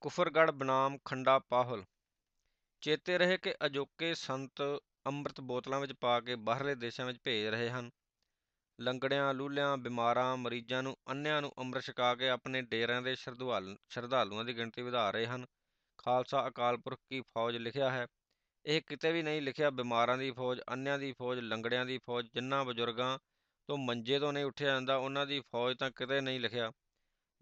ਕੁਫਰਗੜ੍ਹ ਬਨਾਮ ਖੰਡਾ ਪਾਹੁਲ। ਚੇਤੇ ਰਹੇ ਕਿ ਅਜੋਕੇ ਸੰਤ ਅੰਮ੍ਰਿਤ ਬੋਤਲਾਂ ਵਿੱਚ ਪਾ ਕੇ ਬਾਹਰਲੇ ਦੇਸ਼ਾਂ ਵਿੱਚ ਭੇਜ ਰਹੇ ਹਨ। ਲੰਗੜਿਆਂ, ਲੂਲਿਆਂ, ਬਿਮਾਰਾਂ, ਮਰੀਜ਼ਾਂ ਨੂੰ ਅੰਨ੍ਹਿਆਂ ਨੂੰ ਅੰਮ੍ਰਿਤ ਛਕਾ ਕੇ ਆਪਣੇ ਡੇਰਿਆਂ ਦੇ ਸ਼ਰਧਾਲੂਆਂ ਦੀ ਗਿਣਤੀ ਵਧਾ ਰਹੇ ਹਨ। ਖਾਲਸਾ ਅਕਾਲ ਪੁਰਖ ਕੀ ਫੌਜ ਲਿਖਿਆ ਹੈ? ਇਹ ਕਿਤੇ ਵੀ ਨਹੀਂ ਲਿਖਿਆ, ਬਿਮਾਰਾਂ ਦੀ ਫੌਜ ਅੰਨ੍ਹਿਆਂ ਦੀ ਫੌਜ, ਲੰਗੜਿਆਂ ਦੀ ਫੌਜ ਜਿਨ੍ਹਾਂ ਬਜ਼ੁਰਗਾਂ ਤੋਂ ਮੰਜੇ ਤੋਂ ਨਹੀਂ ਉੱਠਿਆ ਜਾਂਦਾ, ਉਹਨਾਂ ਦੀ ਫੌਜ ਤਾਂ ਕਿਤੇ ਨਹੀਂ ਲਿਖਿਆ।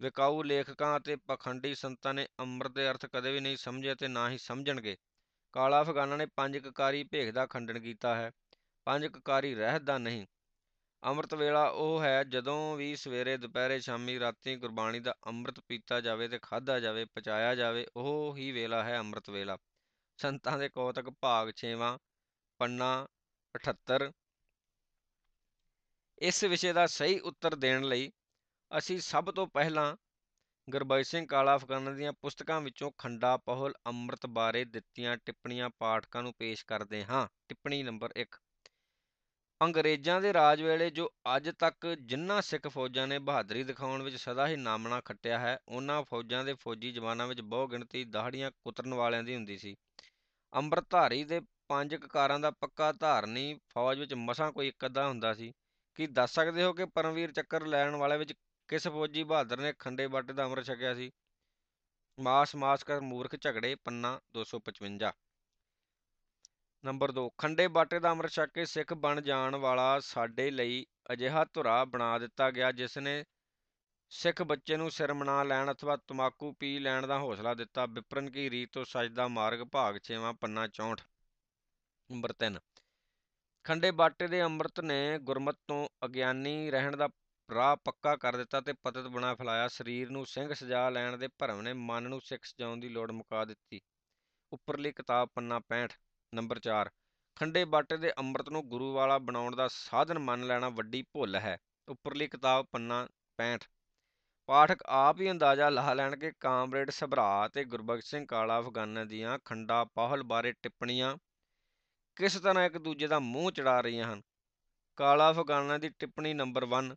ਵਿਕਾਊ ਲੇਖਕਾਂ ਅਤੇ ਪਖੰਡੀ ਸੰਤਾਂ ਨੇ ਅੰਮ੍ਰਿਤ ਦੇ ਅਰਥ ਕਦੇ ਵੀ ਨਹੀਂ ਸਮਝੇ ਅਤੇ ਨਾ ਹੀ ਸਮਝਣਗੇ। ਕਾਲਾ ਅਫਗਾਨਾਂ ਨੇ ਪੰਜ ਕਕਾਰੀ ਭੇਖ ਦਾ ਖੰਡਨ ਕੀਤਾ ਹੈ, ਪੰਜ ਕਕਾਰੀ ਰਹਿਤ ਦਾ ਨਹੀਂ। ਅੰਮ੍ਰਿਤ ਵੇਲਾ ਉਹ ਹੈ ਜਦੋਂ ਵੀ ਸਵੇਰੇ ਦੁਪਹਿਰੇ ਸ਼ਾਮੀ ਰਾਤੀ ਗੁਰਬਾਣੀ ਦਾ ਅੰਮ੍ਰਿਤ ਪੀਤਾ ਜਾਵੇ ਤੇ ਖਾਧਾ ਜਾਵੇ, ਪਚਾਇਆ ਜਾਵੇ, ਉਹ ਹੀ ਵੇਲਾ ਹੈ ਅੰਮ੍ਰਿਤ ਵੇਲਾ। ਸੰਤਾਂ ਦੇ ਕੌਤਕ ਭਾਗ 6ਵਾਂ ਪੰਨਾ 78 ਇਸ ਵਿਸ਼ੇ ਦਾ ਸਹੀ ਉੱਤਰ ਦੇਣ ਲਈ ਅਸੀਂ ਸਭ ਤੋਂ ਪਹਿਲਾਂ ਗੁਰਬਖਸ਼ ਸਿੰਘ ਕਾਲਾ ਅਫਗਾਨਾ ਦੀਆਂ ਪੁਸਤਕਾਂ ਵਿੱਚੋਂ ਖੰਡਾ ਪਹੁਲ ਅੰਮ੍ਰਿਤ ਬਾਰੇ ਦਿੱਤੀਆਂ ਟਿੱਪਣੀਆਂ ਪਾਠਕਾਂ ਨੂੰ ਪੇਸ਼ ਕਰਦੇ ਹਾਂ। ਟਿੱਪਣੀ ਨੰਬਰ 1 ਅੰਗਰੇਜ਼ਾਂ ਦੇ ਰਾਜ ਵੇਲੇ ਜੋ ਅੱਜ ਤੱਕ ਜਿਨ੍ਹਾਂ ਸਿੱਖ ਫੌਜਾਂ ਨੇ ਬਹਾਦਰੀ ਦਿਖਾਉਣ ਵਿੱਚ ਸਦਾ ਹੀ ਨਾਮਣਾ ਖੱਟਿਆ ਹੈ, ਉਹਨਾਂ ਫੌਜਾਂ ਦੇ ਫੌਜੀ ਜਵਾਨਾਂ ਵਿੱਚ ਬਹੁ ਗਿਣਤੀ ਦਾਹੜੀਆਂ ਕੁਤਰਨ ਵਾਲਿਆਂ ਦੀ ਹੁੰਦੀ ਸੀ। ਅੰਮ੍ਰਿਤਧਾਰੀ ਦੇ ਪੰਜ ਕਕਾਰਾਂ ਦਾ ਪੱਕਾ ਧਾਰਨੀ ਫੌਜ ਵਿੱਚ ਮਸਾਂ ਕੋਈ ਇੱਕ ਅੱਧਾ ਹੁੰਦਾ ਸੀ। ਕੀ ਦੱਸ ਸਕਦੇ ਹੋ ਕਿ ਪਰਮਵੀਰ ਚੱਕਰ ਲੈਣ ਵਾਲੇ ਵਿੱਚ ਕਿਸ ਫੌਜੀ ਬਹਾਦਰ ਨੇ ਖੰਡੇ ਬਾਟੇ ਦਾ ਅੰਮ੍ਰਿਤ ਛਕਿਆ ਸੀ? ਮਾਸ ਮਾਸ ਕਰ ਮੂਰਖ ਝਗੜੇ, ਪੰਨਾ 255 ਨੰਬਰ 2 ਖੰਡੇ ਬਾਟੇ ਦਾ ਅੰਮ੍ਰਿਤ ਛਕ ਕੇ ਸਿੱਖ ਬਣ ਜਾਣ ਵਾਲਾ ਸਾਡੇ ਲਈ ਅਜਿਹਾ ਧੁਰਾ ਬਣਾ ਦਿੱਤਾ ਗਿਆ ਜਿਸ ਨੇ ਸਿੱਖ ਬੱਚੇ ਨੂੰ ਸਿਰ ਮਨਾ ਲੈਣ ਅਥਵਾ ਤਮਾਕੂ ਪੀ ਲੈਣ ਦਾ ਹੌਸਲਾ ਦਿੱਤਾ। ਵਿਪਰਨ ਕੀ ਰੀਤ ਤੋਂ ਸਜਦਾ ਮਾਰਗ ਭਾਗ 6ਵਾਂ ਪੰਨਾ 64 ਨੰਬਰ 3 ਖੰਡੇ ਬਾਟੇ ਦੇ ਅੰਮ੍ਰਿਤ ਨੇ ਗੁਰਮਤ ਤੋਂ ਅਗਿਆਨੀ ਰਹਿਣ ਦਾ ਰਾਹ ਪੱਕਾ ਕਰ ਦਿੱਤਾ ਤੇ ਪਤਤ ਬਣਾ ਫੈਲਾਇਆ। ਸਰੀਰ ਨੂੰ ਸਿੰਘ ਸਜਾ ਲੈਣ ਦੇ ਭਰਮ ਨੇ ਮਨ ਨੂੰ ਸਿੱਖ ਸਜਾਉਣ ਦੀ ਲੋੜ ਮੁਕਾ ਦਿੱਤੀ। ਉੱਪਰਲੀ ਕਿਤਾਬ ਪੰਨਾ 65 ਨੰਬਰ 4 ਖੰਡੇ ਬਾਟੇ ਦੇ ਅੰਮ੍ਰਿਤ ਨੂੰ ਗੁਰੂ ਵਾਲਾ ਬਣਾਉਣ ਦਾ ਸਾਧਨ ਮੰਨ ਲੈਣਾ ਵੱਡੀ ਭੁੱਲ ਹੈ। ਉੱਪਰਲੀ ਕਿਤਾਬ ਪੰਨਾ 65 ਪਾਠਕ ਆਪ ਹੀ ਅੰਦਾਜ਼ਾ ਲਾ ਲੈਣ ਕਿ ਕਾਮਰੇਡ ਸਭਰਾ ਤੇ ਗੁਰਬਖਸ਼ ਸਿੰਘ ਕਾਲਾ ਅਫਗਾਨਾਂ ਦੀਆਂ ਖੰਡਾ ਪਾਹਲ ਬਾਰੇ ਟਿੱਪਣੀਆਂ ਕਿਸ ਤਰ੍ਹਾਂ ਇੱਕ ਦੂਜੇ ਦਾ ਮੂੰਹ ਚੜਾ ਰਹੀਆਂ ਹਨ। ਕਾਲਾ ਅਫਗਾਨਾਂ ਦੀ ਟਿੱਪਣੀ ਨੰਬਰ 1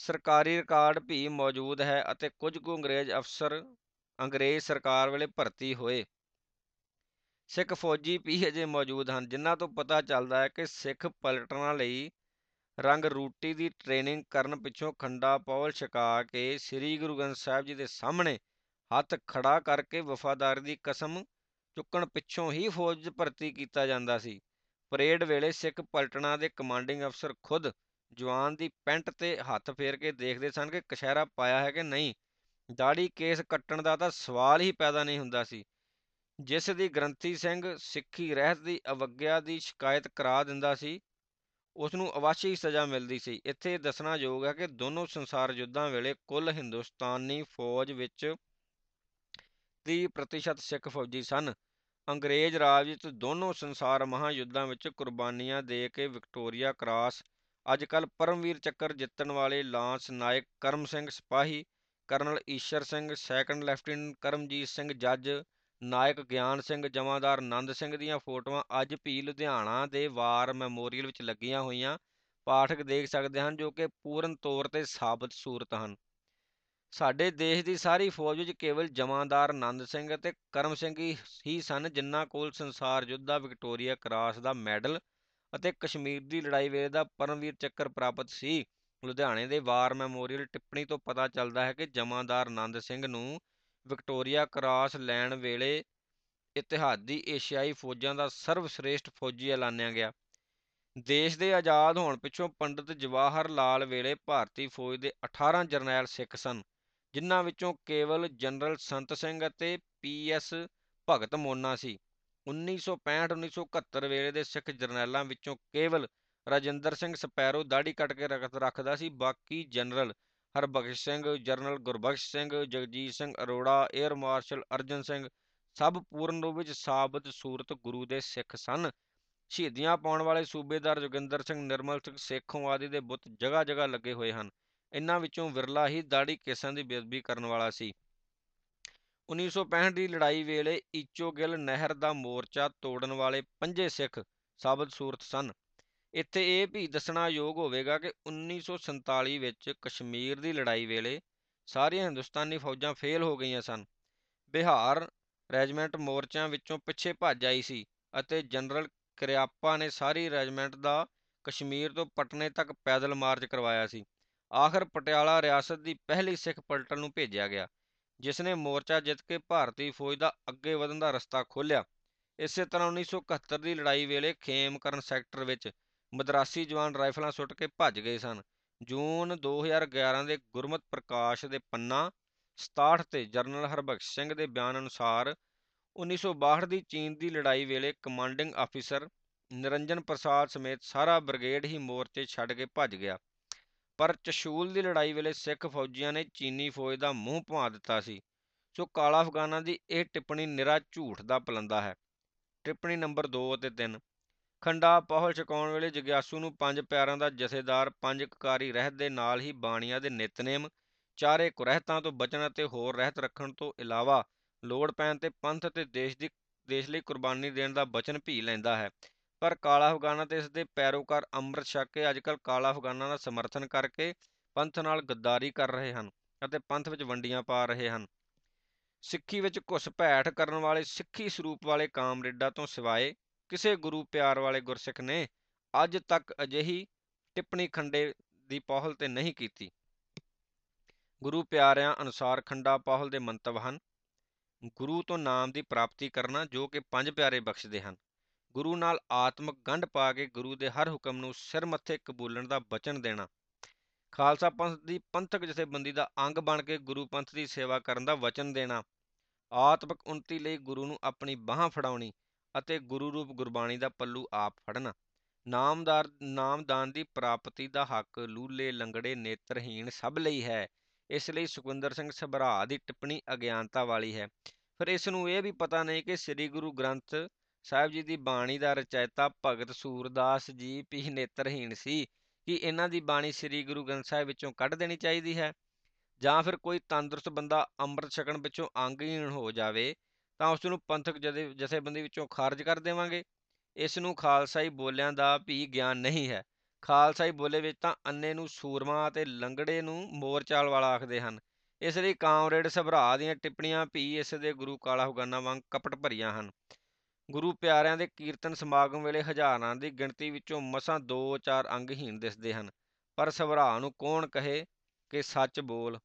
ਸਰਕਾਰੀ ਰਿਕਾਰਡ ਵੀ ਮੌਜੂਦ ਹੈ ਅਤੇ ਕੁਝ ਕੁ ਅੰਗਰੇਜ਼ ਅਫਸਰ ਅੰਗਰੇਜ਼ ਸਰਕਾਰ ਵੇਲੇ ਭਰਤੀ ਹੋਏ। ਸਿੱਖ ਫੌਜੀ ਵੀ ਅਜੇ ਮੌਜੂਦ ਹਨ, ਜਿਨ੍ਹਾਂ ਤੋਂ ਪਤਾ ਚੱਲਦਾ ਹੈ ਕਿ ਸਿੱਖ ਪਲਟਨਾਂ ਲਈ ਰੰਗ ਰੂਟੀ ਦੀ ਟ੍ਰੇਨਿੰਗ ਕਰਨ ਪਿੱਛੋਂ ਖੰਡਾ ਪੌਲ ਛਕਾ ਕੇ ਸ੍ਰੀ ਗੁਰੂ ਗ੍ਰੰਥ ਸਾਹਿਬ ਜੀ ਦੇ ਸਾਹਮਣੇ ਹੱਥ ਖੜਾ ਕਰਕੇ ਵਫਾਦਾਰੀ ਦੀ ਕਸਮ ਚੁੱਕਣ ਪਿੱਛੋਂ ਹੀ ਫੌਜ ਭਰਤੀ ਕੀਤਾ ਜਾਂਦਾ ਸੀ। ਪਰੇਡ ਵੇਲੇ ਸਿੱਖ ਪਲਟਣਾ ਦੇ ਕਮਾਂਡਿੰਗ ਅਫਸਰ ਖੁਦ ਜਵਾਨ ਦੀ ਪੈਂਟ ਤੇ ਹੱਥ ਫੇਰ ਕੇ ਦੇਖਦੇ ਸਨ ਕਿ ਕਸ਼ਹਿਰਾ ਪਾਇਆ ਹੈ ਕਿ ਨਹੀਂ। ਦਾੜੀ ਕੇਸ ਕੱਟਣ ਦਾ ਤਾਂ ਸਵਾਲ ਹੀ ਪੈਦਾ ਨਹੀਂ ਹੁੰਦਾ ਸੀ। ਜਿਸ ਦੀ ਗ੍ਰੰਥੀ ਸਿੰਘ ਸਿੱਖੀ ਰਹਿਤ ਦੀ ਅਵਗਿਆ ਦੀ ਸ਼ਿਕਾਇਤ ਕਰਾ ਦਿੰਦਾ ਸੀ ਉਸ ਨੂੰ ਅਵਾਸ਼ੀ ਸਜ਼ਾ ਮਿਲਦੀ ਸੀ। ਇੱਥੇ ਦੱਸਣਾ ਯੋਗ ਹੈ ਕਿ ਦੋਨੋਂ ਸੰਸਾਰ ਯੁੱਧਾਂ ਵੇਲੇ ਕੁੱਲ ਹਿੰਦੁਸਤਾਨੀ ਫੌਜ ਵਿੱਚ 30% ਸਿੱਖ ਫੌਜੀ ਸਨ। ਅੰਗਰੇਜ਼ ਰਾਜ ਵਿੱਚ ਦੋਨੋਂ ਸੰਸਾਰ ਮਹਾਯੁੱਧਾਂ ਵਿੱਚ ਕੁਰਬਾਨੀਆਂ ਦੇ ਕੇ ਵਿਕਟੋਰੀਆ ਕਰਾਸ ਅੱਜ ਕੱਲ ਪਰਮਵੀਰ ਚੱਕਰ ਜਿੱਤਣ ਵਾਲੇ ਲਾਂਸ ਨਾਇਕ ਕਰਮ ਸਿੰਘ ਸਿਪਾਹੀ, colonel Ishar Singh, second lieutenant Karamjit Singh ਜੱਜ, ਨਾਇਕ ਗਿਆਨ ਸਿੰਘ, ਜਮਾਦਾਰ ਆਨੰਦ ਸਿੰਘ ਦੀਆਂ ਫੋਟੋਆਂ ਅੱਜ ਵੀ ਲੁਧਿਆਣਾ ਦੇ ਵਾਰ ਮੈਮੋਰੀਅਲ ਵਿੱਚ ਲੱਗੀਆਂ ਹੋਈਆਂ। ਪਾਠਕ ਦੇਖ ਸਕਦੇ ਹਨ ਜੋ ਕਿ ਪੂਰਨ ਤੌਰ ਤੇ ਸਾਬਤ ਸੂਰਤ ਹਨ। ਸਾਡੇ ਦੇਸ਼ ਦੀ ਸਾਰੀ ਫੌਜ ਵਿੱਚ ਕੇਵਲ ਜਮਾਦਾਰ ਆਨੰਦ ਸਿੰਘ ਅਤੇ ਕਰਮ ਸਿੰਘ ਹੀ ਸਨ ਜਿਨ੍ਹਾਂ ਕੋਲ ਸੰਸਾਰ ਯੁੱਧ ਦਾ ਵਿਕਟੋਰੀਆ ਕਰਾਸ ਦਾ ਮੈਡਲ ਅਤੇ ਕਸ਼ਮੀਰ ਦੀ ਲੜਾਈ ਵੇਲੇ ਦਾ ਪਰਮਵੀਰ ਚੱਕਰ ਪ੍ਰਾਪਤ ਸੀ। ਲੁਧਿਆਣੇ ਦੇ ਵਾਰ ਮੈਮੋਰੀਅਲ ਟਿੱਪਣੀ ਤੋਂ ਪਤਾ ਚੱਲਦਾ ਹੈ ਕਿ ਜਮਾਦਾਰ ਆਨੰਦ ਸਿੰਘ ਨੂੰ ਵਿਕਟੋਰੀਆ ਕਰਾਸ ਲੈਣ ਵੇਲੇ ਇਤਿਹਾਦੀ ਏਸ਼ੀਆਈ ਫੌਜਾਂ ਦਾ ਸਰਵਸ਼੍ਰੇਸ਼ਠ ਫੌਜੀ ਐਲਾਨਿਆ ਗਿਆ। ਦੇਸ਼ ਦੇ ਆਜ਼ਾਦ ਹੋਣ ਪਿੱਛੋਂ ਪੰਡਿਤ ਜਵਾਹਰ ਲਾਲ ਵੇਲੇ ਭਾਰਤੀ ਫੌਜ ਦੇ 18 ਜਰਨੈਲ ਸਿੱਖ ਸਨ, ਜਿਨ੍ਹਾਂ ਵਿੱਚੋਂ ਕੇਵਲ ਜਨਰਲ ਸੰਤ ਸਿੰਘ ਅਤੇ ਪੀਐਸ ਭਗਤ ਮੋਨਾ ਸੀ। 1965-1971 ਵੇਲੇ ਦੇ ਸਿੱਖ ਜਰਨੈਲਾਂ ਵਿੱਚੋਂ ਕੇਵਲ ਰਾਜਿੰਦਰ ਸਿੰਘ ਸਪੈਰੋ ਦਾੜੀ ਕੱਟ ਕੇ ਰੱਖਦਾ ਸੀ, ਬਾਕੀ general Harbakhsh Singh, general Gurbakhsh Singh, Jagjit Singh Arora air marshal Arjan Singh, ਸਭ ਪੂਰਨ ਰੂਪ ਵਿੱਚ ਸਾਬਤ ਸੂਰਤ ਗੁਰੂ ਦੇ ਸਿੱਖ ਸਨ। ਸ਼ਹੀਦੀਆਂ ਪਾਉਣ ਵਾਲੇ ਸੂਬੇਦਾਰ ਜੋਗਿੰਦਰ ਸਿੰਘ, ਨਿਰਮਲ ਸਿੰਘ, ਸੇਖੋਂ ਆਦਿ ਦੇ ਬੁੱਤ ਜਗ੍ਹਾ ਜਗ੍ਹਾ ਲੱਗੇ ਹੋਏ ਹਨ। ਇਨ੍ਹਾਂ ਵਿੱਚੋਂ ਵਿਰਲਾ ਹੀ ਦਾੜੀ ਕੇਸਾਂ ਦੀ ਬੇਅਦਬੀ ਕਰਨ ਵਾਲਾ ਸੀ। 1965 ਦੀ ਲੜਾਈ ਵੇਲੇ ਈਚੋਗਿਲ ਨਹਿਰ ਦਾ ਮੋਰਚਾ ਤੋੜਨ ਵਾਲੇ ਪੰਜੇ ਸਿੱਖ ਸਾਬਤ ਸੂਰਤ ਸਨ। ਇੱਥੇ ਇਹ ਵੀ ਦੱਸਣਾ ਯੋਗ ਹੋਵੇਗਾ ਕਿ 1947 ਵਿੱਚ ਕਸ਼ਮੀਰ ਦੀ ਲੜਾਈ ਵੇਲੇ ਸਾਰੀਆਂ ਹਿੰਦੁਸਤਾਨੀ ਫੌਜਾਂ ਫੇਲ ਹੋ ਗਈਆਂ ਸਨ। ਬਿਹਾਰ ਰੈਜੀਮੈਂਟ ਮੋਰਚਿਆਂ ਵਿੱਚੋਂ ਪਿੱਛੇ ਭੱਜ ਆਈ ਸੀ ਅਤੇ ਜਨਰਲ ਕਰਿਆਪਾ ਨੇ ਸਾਰੀ ਰੈਜੀਮੈਂਟ ਦਾ ਕਸ਼ਮੀਰ ਤੋਂ ਪਟਨੇ ਤੱਕ ਪੈਦਲ ਮਾਰਚ ਕਰਵਾਇਆ ਸੀ। ਆਖਰ ਪਟਿਆਲਾ ਰਿਆਸਤ ਦੀ ਪਹਿਲੀ ਸਿੱਖ ਪਲਟਨ ਨੂੰ ਭੇਜਿਆ ਗਿਆ। ਜਿਸ ਨੇ ਮੋਰਚਾ ਜਿੱਤ ਕੇ ਭਾਰਤੀ ਫੌਜ ਦਾ ਅੱਗੇ ਵਧਣ ਦਾ ਰਸਤਾ ਖੋਲ੍ਹਿਆ। ਇਸੇ ਤਰ੍ਹਾਂ 1971 ਦੀ ਲੜਾਈ ਵੇਲੇ ਖੇਮਕਰਨ ਸੈਕਟਰ ਵਿੱਚ ਮਦਰਾਸੀ ਜਵਾਨ ਰਾਈਫਲਾਂ ਸੁੱਟ ਕੇ ਭੱਜ ਗਏ ਸਨ। ਜੂਨ 2011 ਦੇ ਗੁਰਮਤ ਪ੍ਰਕਾਸ਼ ਦੇ ਪੰਨਾ 67 ਤੇ ਜਰਨਲ ਹਰਬਖਸ਼ ਸਿੰਘ ਦੇ ਬਿਆਨ ਅਨੁਸਾਰ 1962 ਦੀ ਚੀਨ ਦੀ ਲੜਾਈ ਵੇਲੇ ਕਮਾਂਡਿੰਗ ਆਫੀਸਰ ਨਿਰੰਜਨ ਪ੍ਰਸਾਦ ਸਮੇਤ ਸਾਰਾ ਬ੍ਰਿਗੇਡ ਹੀ ਮੋਰਚੇ ਛੱਡ ਕੇ ਭੱਜ ਗਿਆ। ਪਰ ਚਸ਼ੂਲ ਦੀ ਲੜਾਈ ਵੇਲੇ ਸਿੱਖ ਫੌਜੀਆਂ ਨੇ ਚੀਨੀ ਫੌਜ ਦਾ ਮੂੰਹ ਭਵਾ ਦਿੱਤਾ ਸੀ, ਸੋ ਕਾਲਾ ਅਫਗਾਨਾਂ ਦੀ ਇਹ ਟਿੱਪਣੀ ਨਿਰਾ ਝੂਠ ਦਾ ਪਲੰਦਾ ਹੈ। ਟਿੱਪਣੀ ਨੰਬਰ 2 ਅਤੇ 3 ਖੰਡਾ ਪਹੁਲ ਛਕਾਉਣ ਵੇਲੇ ਜਗਿਆਸੂ ਨੂੰ ਪੰਜ ਪਿਆਰਾਂ ਦਾ ਜਥੇਦਾਰ, ਪੰਜ ਕਕਾਰੀ ਰਹਿਤ ਦੇ ਨਾਲ ਹੀ ਬਾਣੀਆਂ ਦੇ ਨਿਤਨੇਮ, ਚਾਰੇ ਕੁਰਹਿਤਾਂ ਤੋਂ ਬਚਣ ਅਤੇ ਹੋਰ ਰਹਿਤ ਰੱਖਣ ਤੋਂ ਇਲਾਵਾ ਲੋੜ ਪੈਣ ਤੇ ਪੰਥ ਅਤੇ ਦੇਸ਼ ਦੀ, ਦੇਸ਼ ਲਈ ਕੁਰਬਾਨੀ ਦੇਣ ਦਾ ਵਚਨ ਭੀ ਲੈਂਦਾ ਹੈ। ਪਰ ਕਾਲਾ ਅਫਗਾਨਾ ਤੇ ਇਸ ਦੇ ਪੈਰੋਕਾਰ ਅੰਮ੍ਰਿਤ ਛਕ ਕੇ ਅੱਜਕੱਲ ਕਾਲਾ ਅਫਗਾਨਾ ਦਾ ਸਮਰਥਨ ਕਰਕੇ ਪੰਥ ਨਾਲ ਗੱਦਾਰੀ ਕਰ ਰਹੇ ਹਨ ਅਤੇ ਪੰਥ ਵਿੱਚ ਵੰਡੀਆਂ ਪਾ ਰਹੇ ਹਨ। ਸਿੱਖੀ ਵਿੱਚ ਘੁਸਪੈਠ ਕਰਨ ਵਾਲੇ ਸਿੱਖੀ ਸਰੂਪ ਵਾਲੇ ਕਾਮਰੇਡਾਂ ਤੋਂ ਸਿਵਾਏ ਕਿਸੇ ਗੁਰੂ ਪਿਆਰ ਵਾਲੇ ਗੁਰਸਿੱਖ ਨੇ ਅੱਜ ਤੱਕ ਅਜਿਹੀ ਟਿੱਪਣੀ ਖੰਡੇ ਦੀ ਪਹਲ ਤੇ ਨਹੀਂ ਕੀਤੀ। ਗੁਰੂ ਪਿਆਰਿਆਂ ਅਨੁਸਾਰ ਖੰਡਾ ਪਹਲ ਦੇ ਮੰਤਵ ਹਨ, ਗੁਰੂ ਤੋਂ ਨਾਮ ਦੀ ਪ੍ਰਾਪਤੀ ਕਰਨਾ ਜੋ ਕਿ ਪੰਜ ਪਿਆਰੇ ਬਖਸ਼ਦੇ ਹਨ। ਗੁਰੂ ਨਾਲ ਆਤਮਿਕ ਗੰਢ ਪਾ ਕੇ ਗੁਰੂ ਦੇ ਹਰ ਹੁਕਮ ਨੂੰ ਸਿਰ ਮੱਥੇ ਕਬੂਲਣ ਦਾ ਵਚਨ ਦੇਣਾ। ਖਾਲਸਾ ਪੰਥ ਦੀ ਪੰਥਕ ਜਥੇਬੰਦੀ ਦਾ ਅੰਗ ਬਣ ਕੇ ਗੁਰੂ ਪੰਥ ਦੀ ਸੇਵਾ ਕਰਨ ਦਾ ਵਚਨ ਦੇਣਾ। ਆਤਮਿਕ ਉન્નਤੀ ਲਈ ਗੁਰੂ ਨੂੰ ਆਪਣੀ ਬਾਹ ਫੜਾਉਣੀ ਅਤੇ ਗੁਰੂ ਰੂਪ ਗੁਰਬਾਣੀ ਦਾ ਪੱਲੂ ਆਪ ਫੜਨਾ। ਨਾਮਦਾਰ, ਨਾਮਦਾਨ ਦੀ ਪ੍ਰਾਪਤੀ ਦਾ ਹੱਕ ਲੂਲੇ, ਲੰਗੜੇ, ਨੇਤਰਹੀਣ ਸਭ ਲਈ ਹੈ। ਇਸ ਲਈ ਸੁਖਵਿੰਦਰ ਸਿੰਘ ਸਭਰਾ ਦੀ ਟਿੱਪਣੀ ਅਗਿਆਨਤਾ ਵਾਲੀ ਹੈ। ਫਿਰ ਇਸ ਨੂੰ ਇਹ ਵੀ ਪਤਾ ਨਹੀਂ ਕਿ ਸ੍ਰੀ ਗੁਰੂ ਗ੍ਰੰਥ ਸਾਹਿਬ ਜੀ ਦੀ ਬਾਣੀ ਦਾ ਰਚੈਤਾ ਭਗਤ ਸੂਰਦਾਸ ਜੀ ਵੀ ਨੇਤਰਹੀਣ ਸੀ ਕਿ ਇਹਨਾਂ ਦੀ ਬਾਣੀ ਸ੍ਰੀ ਗੁਰੂ ਗ੍ਰੰਥ ਸਾਹਿਬ ਵਿੱਚੋਂ ਕੱਢ ਦੇਣੀ ਚਾਹੀਦੀ ਹੈ। ਜਾਂ ਫਿਰ ਕੋਈ ਤੰਦਰੁਸਤ ਬੰਦਾ ਅੰਮ੍ਰਿਤ ਛਕਣ ਵਿੱਚੋਂ ਅੰਗਹੀਣ ਹੋ ਜਾਵੇ, ਤਾਂ ਉਸ ਨੂੰ ਪੰਥਕ ਜਥੇਬੰਦੀ ਵਿੱਚੋਂ ਖਾਰਜ ਕਰ ਦੇਵਾਂਗੇ। ਇਸ ਨੂੰ ਖਾਲਸਾਈ ਬੋਲਿਆਂ ਦਾ ਵੀ ਗਿਆਨ ਨਹੀਂ ਹੈ। ਖਾਲਸਾਈ ਬੋਲੇ ਵਿੱਚ ਤਾਂ ਅੰਨੇ ਨੂੰ ਸੂਰਮਾ ਅਤੇ ਲੰਗੜੇ ਨੂੰ ਮੋਰਚਾਲ ਵਾਲਾ ਆਖਦੇ ਹਨ। ਇਸ ਲਈ ਕਾਮਰੇਡ ਸਭਰਾ ਦੀਆਂ ਟਿੱਪਣੀਆਂ ਵੀ ਇਸ ਦੇ ਗੁਰੂ ਕਾਲਾ ਹੁਗਾਨਾ ਵਾਂਗ ਕਪਟ ਭਰੀਆਂ ਹਨ। ਗੁਰੂ ਪਿਆਰਿਆਂ ਦੇ ਕੀਰਤਨ ਸਮਾਗਮ ਵੇਲੇ ਹਜ਼ਾਰਾਂ ਦੀ ਗਿਣਤੀ ਵਿੱਚੋਂ ਮਸਾਂ 2-4 ਅੰਗਹੀਣ ਦਿਸਦੇ ਹਨ। ਪਰ ਸਭਰਾ ਨੂੰ ਕੌਣ ਕਹੇ ਕਿ ਸੱਚ ਬੋਲ?